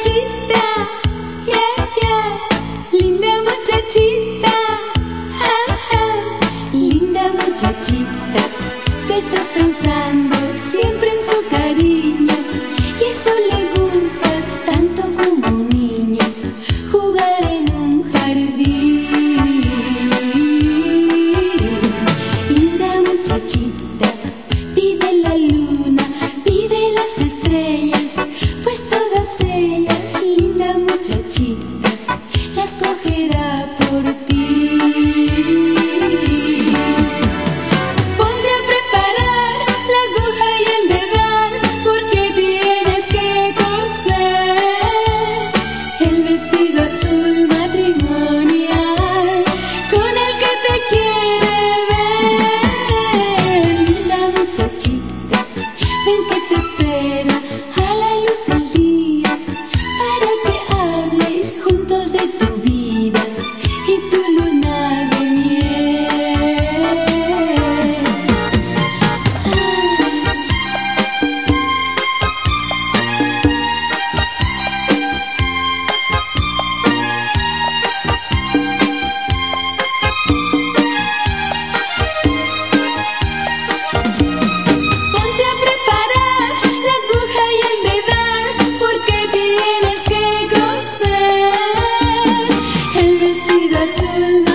muchachita, yeah, yeah, linda muchachita, linda muchachita, que estás pensando siempre en su cariño y eso le gusta tanto como un niño, jugar en un jardín. Linda muchachita, pide la luna, pide las estrellas, pues todas ellas Chi. 思念。